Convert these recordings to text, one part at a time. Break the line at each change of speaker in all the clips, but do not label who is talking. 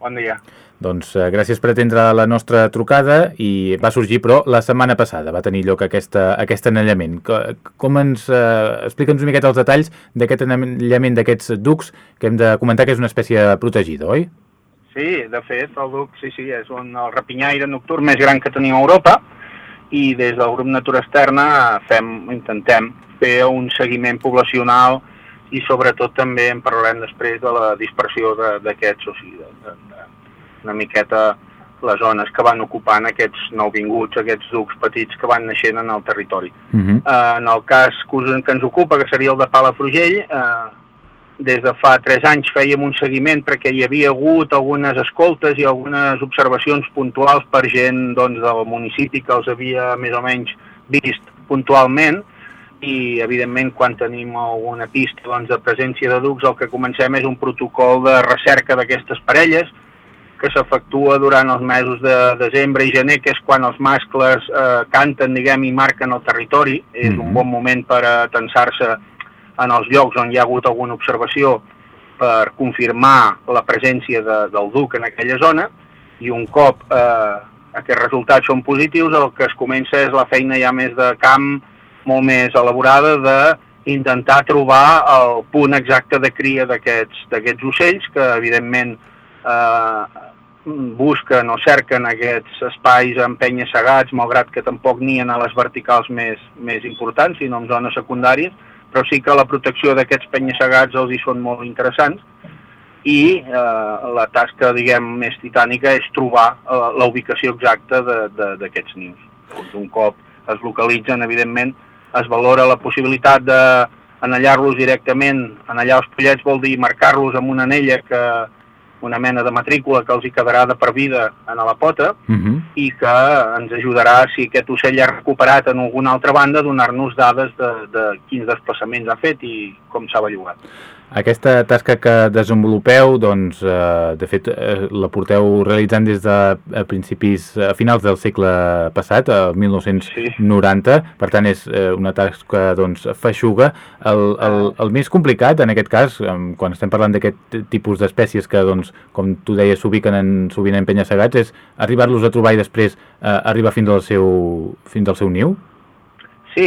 bon dia.
Doncs eh, gràcies per atendre la nostra trucada i va sorgir, però, la setmana passada va tenir lloc aquesta, aquest anellament. Com ens... Eh, Explica'ns una miqueta els detalls d'aquest anellament d'aquests ducs que hem de comentar que és una espècie protegida, oi?
Sí, de fet, el duc, sí, sí, és un, el rapinyaire nocturn més gran que tenim a Europa i des del grup Natura Externa fem, intentem fer un seguiment poblacional i sobretot també en parlarem després de la dispersió d'aquests, o sigui, de, de, de, una miqueta les zones que van ocupant aquests nouvinguts, aquests ducs petits que van naixent en el territori. Uh -huh. uh, en el cas que ens ocupa, que seria el de Palafrugell, uh, des de fa tres anys fèiem un seguiment perquè hi havia hagut algunes escoltes i algunes observacions puntuals per gent doncs, del municipi que els havia més o menys vist puntualment i evidentment quan tenim alguna pista doncs, de presència de ducs el que comencem és un protocol de recerca d'aquestes parelles que s'efectua durant els mesos de desembre i gener, que és quan els mascles eh, canten, diguem, i marquen el territori. Mm -hmm. És un mhm. bon moment per atensar-se en els llocs on hi ha hagut alguna observació per confirmar la presència de, del duc en aquella zona i un cop eh, aquests resultats són positius, el que es comença és la feina ja més de camp, molt més elaborada de intentar trobar el punt exacte de cria d'aquests ocells, que evidentment eh, busquen o cerquen aquests espais en penyes segats, malgrat que tampoc nien a les verticals més, més importants, sinó en zones secundàries, però sí que la protecció d'aquests segats els hi són molt interessants i eh, la tasca, diguem, més titànica és trobar eh, la ubicació exacta d'aquests nius. Doncs un cop es localitzen, evidentment, es valora la possibilitat d'anellar-los directament. Anellar els pollets vol dir marcar-los amb una anella que, una mena de matrícula que els hi quedarà de per vida a la pota uh mhm. -huh. i que ens ajudarà, si aquest ocell ha recuperat en alguna altra banda, donar-nos dades de, de quins desplaçaments ha fet i com s'ha bellugat.
Aquesta tasca que desenvolupeu, doncs, eh, de fet, eh, la porteu realitzant des de a principis, a finals del segle passat, el 1990, sí. per tant és eh, una tasca doncs, feixuga. El, el, el més complicat, en aquest cas, quan estem parlant d'aquest tipus d'espècies que, doncs, com tu deies, s'ubiquen en, sovint en penya-segats, és arribar-los a trobar i després eh, arribar fins al seu, fins al seu niu?
Sí,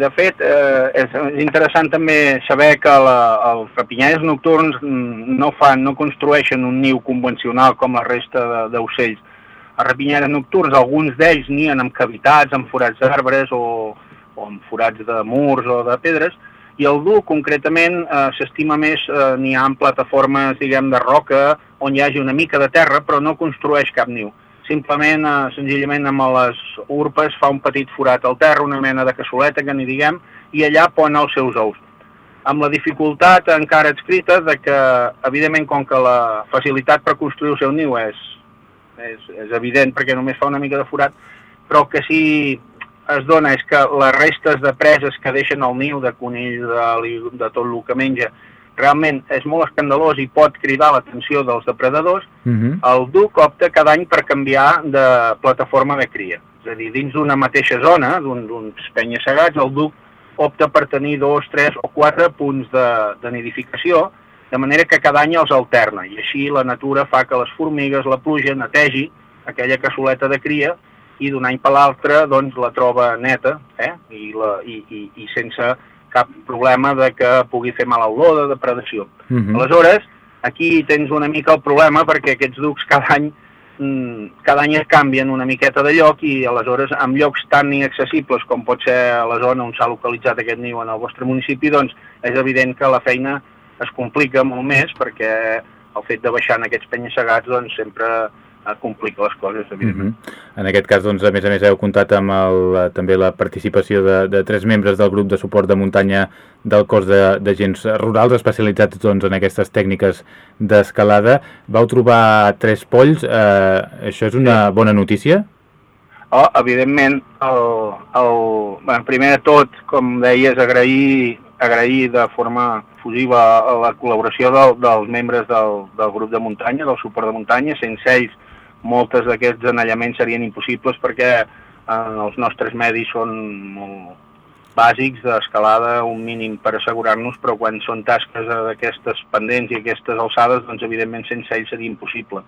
de fet, eh, és interessant també saber que la, els rapinyaires nocturns no fan, no construeixen un niu convencional com la resta d'ocells. Els rapinyaires nocturns, alguns d'ells nien amb cavitats, amb forats d'arbres o, o amb forats de murs o de pedres, i el dur concretament eh, s'estima més eh, ha en plataformes, diguem, de roca on hi hagi una mica de terra, però no construeix cap niu simplement, eh, senzillament amb les urpes fa un petit forat al terra, una mena de cassoleta que n'hi diguem, i allà pon els seus ous. Amb la dificultat encara escrita de que, evidentment, com que la facilitat per construir el seu niu és, és, és evident perquè només fa una mica de forat, però que sí es dona és que les restes de preses que deixen el niu de conill, de, de tot el que menja, realment és molt escandalós i pot cridar l'atenció dels depredadors, uh mhm. -huh. el duc opta cada any per canviar de plataforma de cria. És a dir, dins d'una mateixa zona, d'uns un, penya-segats, el duc opta per tenir dos, tres o quatre punts de, de nidificació, de manera que cada any els alterna, i així la natura fa que les formigues, la pluja, netegi aquella cassoleta de cria, i d'un any per l'altre doncs, la troba neta, eh? I, la, i, i, i sense cap problema de que pugui fer mala olor de depredació. Uh mhm. -huh. Aleshores, aquí tens una mica el problema perquè aquests ducs cada any mm, cada any es canvien una miqueta de lloc i aleshores en llocs tan inaccessibles com pot ser la zona on s'ha localitzat aquest niu en el vostre municipi, doncs és evident que la feina es complica molt més perquè el fet de baixar en aquests penya-segats doncs sempre complica les coses, evidentment. Mm
-hmm. En aquest cas, doncs, a més a més, heu comptat amb el, també la participació de, de tres membres del grup de suport de muntanya del cos d'agents de, rurals especialitzats doncs, en aquestes tècniques d'escalada. Vau trobar tres polls, eh, això és una sí. bona notícia?
Oh, evidentment, el, el, bueno, primer de tot, com deies, agrair, agrair de forma fusiva la col·laboració del, dels membres del, del grup de muntanya, del suport de muntanya, sense ells moltes d'aquests anellaments serien impossibles perquè eh, els nostres medis són molt bàsics d'escalada, un mínim per assegurar-nos, però quan són tasques d'aquestes pendents i aquestes alçades, doncs evidentment sense ells seria impossible.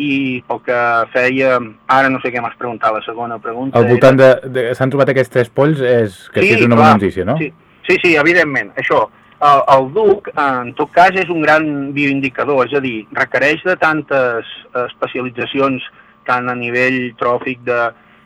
i pel que feia, ara no sé què m'has preguntat, la segona pregunta...
Al voltant era... de, de s'han trobat aquests tres polls, és que sí, és una clar, bona notícia, no?
Sí, sí, sí evidentment, això. El, el duc, en tot cas, és un gran bioindicador, és a dir, requereix de tantes especialitzacions, tant a nivell tròfic de,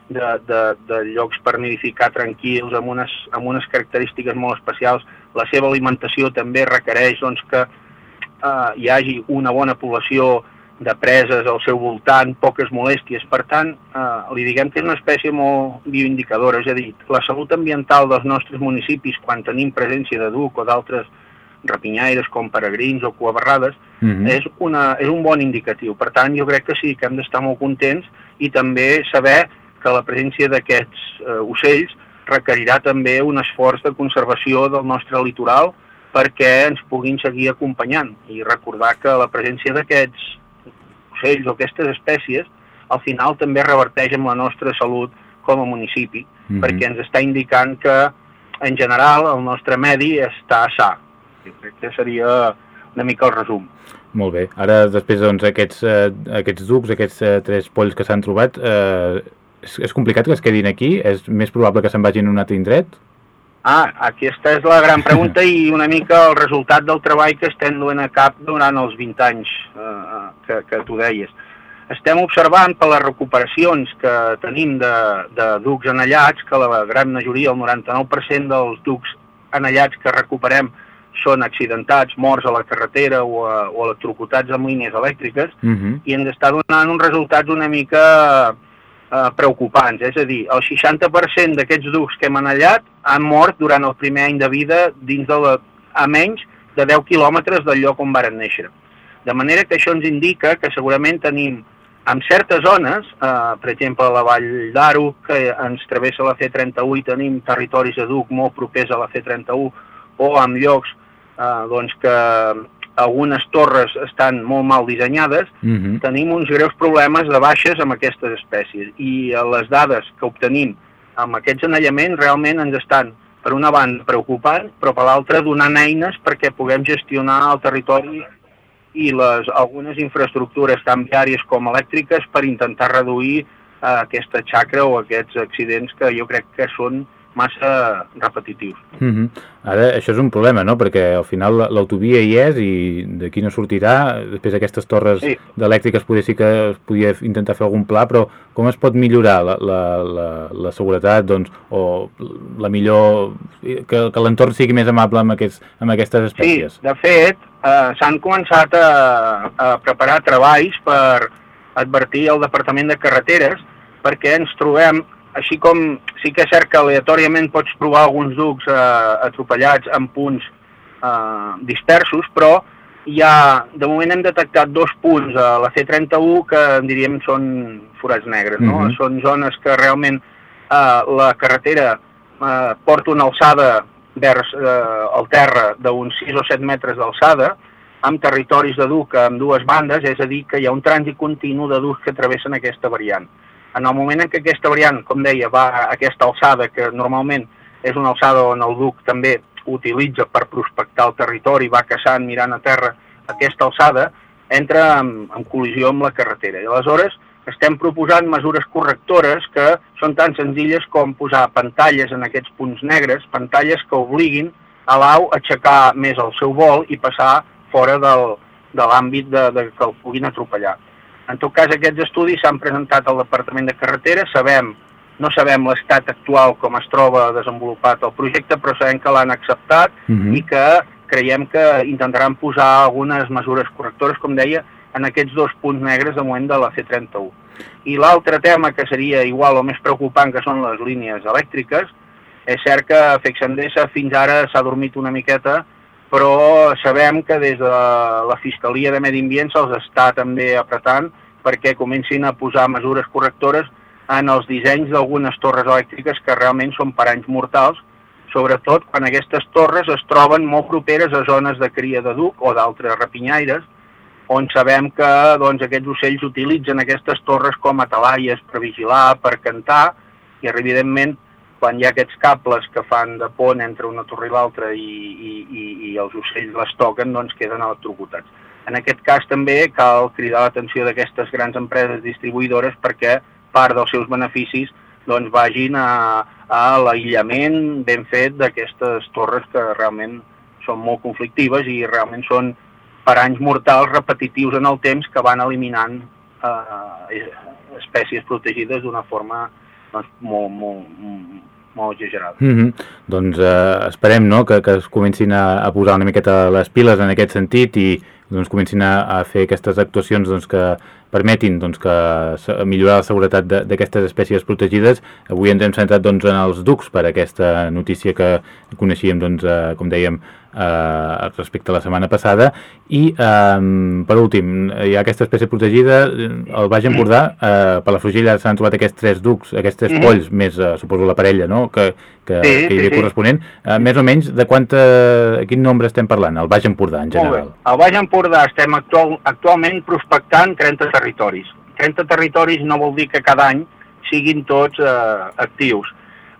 de, de, de llocs per nidificar tranquils, amb unes, amb unes característiques molt especials. La seva alimentació també requereix doncs, que eh, hi hagi una bona població de preses al seu voltant, poques molèsties. Per tant, eh, li diguem que és una espècie molt bioindicadora, és a dir, la salut ambiental dels nostres municipis, quan tenim presència de duc o d'altres rapinyaires com peregrins o cuabarrades, mm -hmm. és, una, és un bon indicatiu. Per tant, jo crec que sí que hem d'estar molt contents i també saber que la presència d'aquests eh, ocells requerirà també un esforç de conservació del nostre litoral perquè ens puguin seguir acompanyant i recordar que la presència d'aquests ocells o aquestes espècies, al final també reverteix en la nostra salut com a municipi, mm -hmm. perquè ens està indicant que, en general, el nostre medi està sa. Jo crec que seria una mica el resum.
Molt bé. Ara, després, doncs, aquests, eh, aquests ducs, aquests eh, tres polls que s'han trobat, eh, és, és complicat que es quedin aquí? És més probable que se'n vagin a un altre indret?
Ah, aquesta és la gran pregunta i una mica el resultat del treball que estem duent a cap durant els 20 anys eh, que, que tu deies. Estem observant per les recuperacions que tenim de, de ducs anellats, que la gran majoria, el 99% dels ducs anellats que recuperem són accidentats, morts a la carretera o, a, o electrocutats amb línies elèctriques, uh mhm. -huh. i ens està donant uns resultats una mica eh, preocupants. És a dir, el 60% d'aquests ducs que hem anellat han mort durant el primer any de vida dins de la, a menys de 10 quilòmetres del lloc on varen néixer. De manera que això ens indica que segurament tenim en certes zones, eh, per exemple a la Vall d'Aro, que ens travessa la C31 i tenim territoris de duc molt propers a la C31, o en llocs eh, doncs que algunes torres estan molt mal dissenyades, uh mhm. -huh. tenim uns greus problemes de baixes amb aquestes espècies i eh, les dades que obtenim amb aquests anellaments realment ens estan, per una banda, preocupant, però per l'altra donant eines perquè puguem gestionar el territori i les, algunes infraestructures tant viàries com elèctriques per intentar reduir eh, aquesta xacra o aquests accidents que jo crec que són massa repetitius.
Mm -hmm. Ara, això és un problema, no?, perquè al final l'autovia hi és i d'aquí no sortirà, després aquestes torres sí. d'elèctriques poder sí que es podia intentar fer algun pla, però com es pot millorar la, la, la, la seguretat, doncs, o la millor... que, que l'entorn sigui més amable amb, aquests, amb aquestes espècies?
Sí, de fet, eh, s'han començat a, a preparar treballs per advertir al Departament de Carreteres perquè ens trobem així com sí que és cert que aleatòriament pots trobar alguns ducs eh, atropellats en punts eh, dispersos, però hi ha, de moment hem detectat dos punts a la C31 que diríem són forats negres, no? Mm -hmm. Són zones que realment eh, la carretera eh, porta una alçada vers eh, el terra d'uns 6 o 7 metres d'alçada, amb territoris de duc amb dues bandes, és a dir, que hi ha un trànsit continu de ducs que travessen aquesta variant. En el moment en què aquesta variant, com deia, va a aquesta alçada, que normalment és una alçada on el duc també utilitza per prospectar el territori, va caçant, mirant a terra aquesta alçada, entra en, en col·lisió amb la carretera. I aleshores estem proposant mesures correctores que són tan senzilles com posar pantalles en aquests punts negres, pantalles que obliguin a l'au a aixecar més el seu vol i passar fora del, de l'àmbit de, de que el puguin atropellar. En tot cas, aquests estudis s'han presentat al Departament de Carretera, sabem, no sabem l'estat actual com es troba desenvolupat el projecte, però sabem que l'han acceptat uh mhm. -huh. i que creiem que intentaran posar algunes mesures correctores, com deia, en aquests dos punts negres de moment de la C31. I l'altre tema que seria igual o més preocupant, que són les línies elèctriques, és cert que Fexendesa fins ara s'ha dormit una miqueta però sabem que des de la Fiscalia de Medi Ambient se'ls està també apretant perquè comencin a posar mesures correctores en els dissenys d'algunes torres elèctriques que realment són per anys mortals, sobretot quan aquestes torres es troben molt properes a zones de cria de duc o d'altres rapinyaires, on sabem que doncs, aquests ocells utilitzen aquestes torres com a talaies per vigilar, per cantar, i evidentment quan hi ha aquests cables que fan de pont entre una torre i l'altra i, i, i, i els ocells les toquen, doncs queden electrocutats. En aquest cas també cal cridar l'atenció d'aquestes grans empreses distribuïdores perquè part dels seus beneficis doncs, vagin a, a l'aïllament ben fet d'aquestes torres que realment són molt conflictives i realment són per anys mortals repetitius en el temps que van eliminant eh, espècies protegides d'una forma doncs, molt, molt, molt exagerada.
Mm -hmm. Doncs eh, esperem no, que, que es comencin a, a posar una miqueta les piles en aquest sentit i doncs, comencin a, a fer aquestes actuacions doncs, que permetin doncs, que millorar la seguretat d'aquestes espècies protegides. Avui ens hem centrat doncs, en els ducs per aquesta notícia que coneixíem, doncs, eh, com dèiem, eh, respecte a la setmana passada. I eh, per últim hi ha aquesta espècie protegida el Baix Empordà, eh, per la Frugilla s'han trobat aquests tres ducs, aquests tres mm-hmm. polls més eh, suposo la parella no? que, que, sí, que hi havia sí, corresponent. Eh, més o menys de quanta, quin nombre estem parlant? Al Baix Empordà en general?
Al Baix Empordà estem actual, actualment prospectant 30 territoris. 30 territoris no vol dir que cada any siguin tots eh, actius.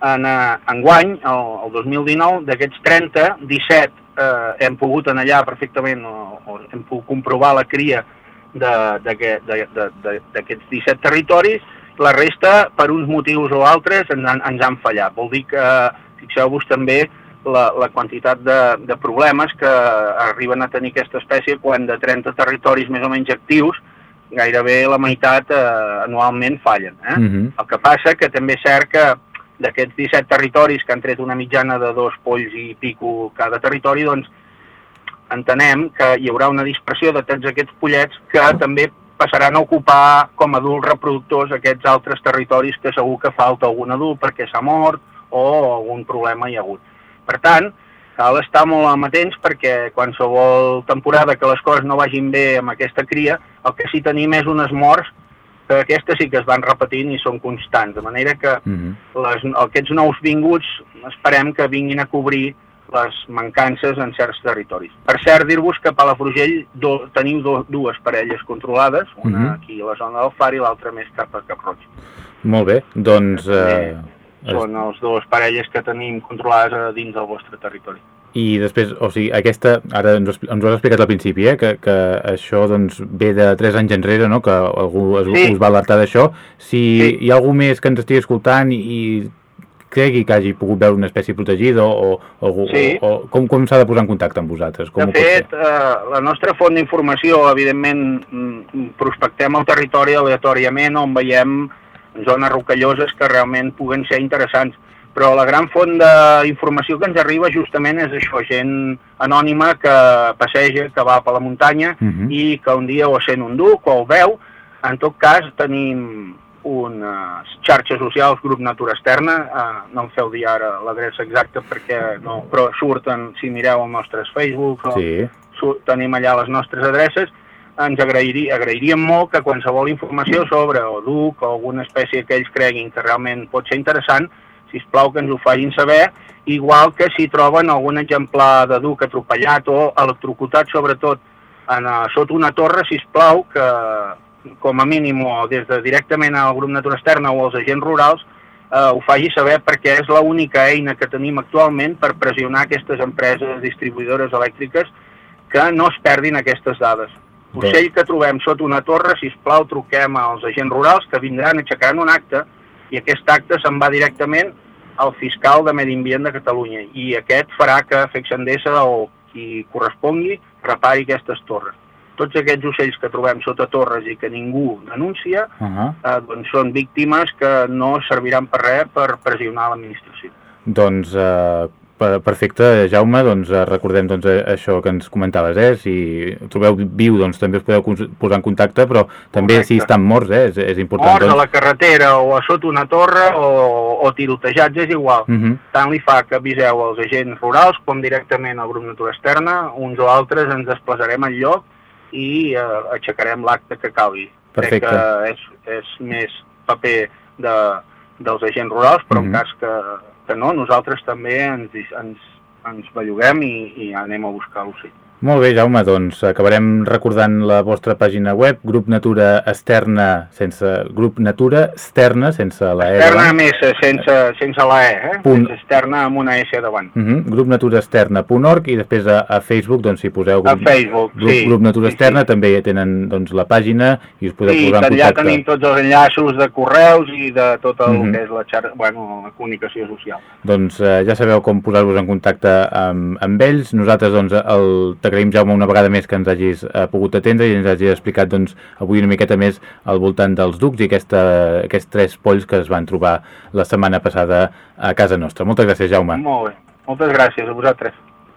En, eh, en guany, el, el 2019, d'aquests 30, 17 eh, hem pogut anar allà perfectament o, o hem pogut comprovar la cria d'aquests 17 territoris, la resta, per uns motius o altres, ens han, ens han fallat. Vol dir que, fixeu-vos també, la, la quantitat de, de problemes que arriben a tenir aquesta espècie quan de 30 territoris més o menys actius, gairebé la meitat eh, anualment fallen. Eh? Uh mhm. -huh. El que passa que també és cert que d'aquests 17 territoris que han tret una mitjana de dos polls i pico cada territori, doncs entenem que hi haurà una dispersió de tots aquests pollets que també passaran a ocupar com a adults reproductors aquests altres territoris que segur que falta algun adult perquè s'ha mort o algun problema hi ha hagut. Per tant, cal estar molt amatents perquè qualsevol temporada que les coses no vagin bé amb aquesta cria, el que sí tenim és unes morts que aquestes sí que es van repetint i són constants, de manera que uh mhm. -huh. les, aquests nous vinguts esperem que vinguin a cobrir les mancances en certs territoris. Per cert, dir-vos que a Palafrugell do, teniu do, dues parelles controlades, una uh mhm. -huh. aquí a la zona del Far i l'altra més cap a Cap Roig.
Molt bé, doncs... Eh,
són els dues parelles que tenim controlades dins del vostre territori.
I després, o sigui, aquesta, ara ens, ens ho has explicat al principi, eh, que, que això doncs, ve de 3 anys enrere, no? que algú es, sí. us va alertar d'això. Si sí. hi ha algú més que ens estigui escoltant i, i cregui que hagi pogut veure una espècie protegida o, o, sí. o, o com, com s'ha de posar en contacte amb vosaltres? Com
de fet, eh, la nostra font d'informació, evidentment, mm, prospectem el territori aleatòriament on veiem zones rocalloses que realment puguen ser interessants però la gran font d'informació que ens arriba justament és això, gent anònima que passeja, que va per la muntanya uh mhm. -huh. i que un dia o sent un duc o el veu. En tot cas, tenim unes xarxes socials, grup Natura Externa, eh, no em feu dir ara l'adreça exacta perquè no, però surten, si mireu els nostres Facebook, sí. surt, tenim allà les nostres adreces, ens agrairia, agrairíem molt que qualsevol informació sobre o duc o alguna espècie que ells creguin que realment pot ser interessant, si plau que ens ho facin saber, igual que si troben algun exemplar de duc atropellat o electrocutat, sobretot en, uh, sota una torre, si plau que com a mínim o des de directament al grup Natura Externa o als agents rurals eh, ho faci saber perquè és l'única eina que tenim actualment per pressionar aquestes empreses distribuïdores elèctriques que no es perdin aquestes dades. Ocell que trobem sota una torre, si plau truquem als agents rurals que vindran, aixecaran un acte i aquest acte se'n va directament al fiscal de Medi Ambient de Catalunya i aquest farà que Fexendesa o qui correspongui repari aquestes torres. Tots aquests ocells que trobem sota torres i que ningú denuncia uh -huh. eh, doncs són víctimes que no serviran per res per pressionar l'administració.
Doncs eh, Perfecte, Jaume, doncs eh, recordem doncs, eh, això que ens comentaves, eh? si trobeu viu doncs també us podeu posar en contacte, però també Correcte. si estan morts, eh? és, és important.
Morts doncs... a la carretera o a sota una torre o, o tirotejats és igual. Uh mhm. -huh. Tant li fa que aviseu els agents rurals com directament al grup Natura Externa, uns o altres ens desplaçarem al lloc i eh, aixecarem l'acte que calgui.
Perfecte.
Crec que és, és més paper de, dels agents rurals, però uh -huh. en mhm. cas que que no, nosaltres també ens, ens, ens belluguem i, i anem a buscar l'ocell.
Molt bé, Jaume, doncs acabarem recordant la vostra pàgina web, Grup Natura Externa, sense Grup Natura Externa, sense la
E Externa més, sense, sense la E, eh? Punt... Externa amb una S davant.
Uh -huh. Grupnaturaexterna.org i després a, a Facebook, doncs si poseu
grup, a Facebook,
grup,
sí.
grup Natura Externa, sí, sí. també tenen doncs, la pàgina i us podeu
sí,
posar en
contacte. Sí, allà tenim tots els enllaços de correus i de tot el uh -huh. que és la, xarxa, bueno, la comunicació social.
Doncs eh, ja sabeu com posar-vos en contacte amb, amb ells. Nosaltres doncs, el t'agraïm, Jaume, una vegada més que ens hagis eh, pogut atendre i ens hagis explicat doncs, avui una miqueta més al voltant dels ducs i aquesta, aquests tres polls que es van trobar la setmana passada a casa nostra. Moltes gràcies, Jaume.
Molt bé. Moltes gràcies a vosaltres.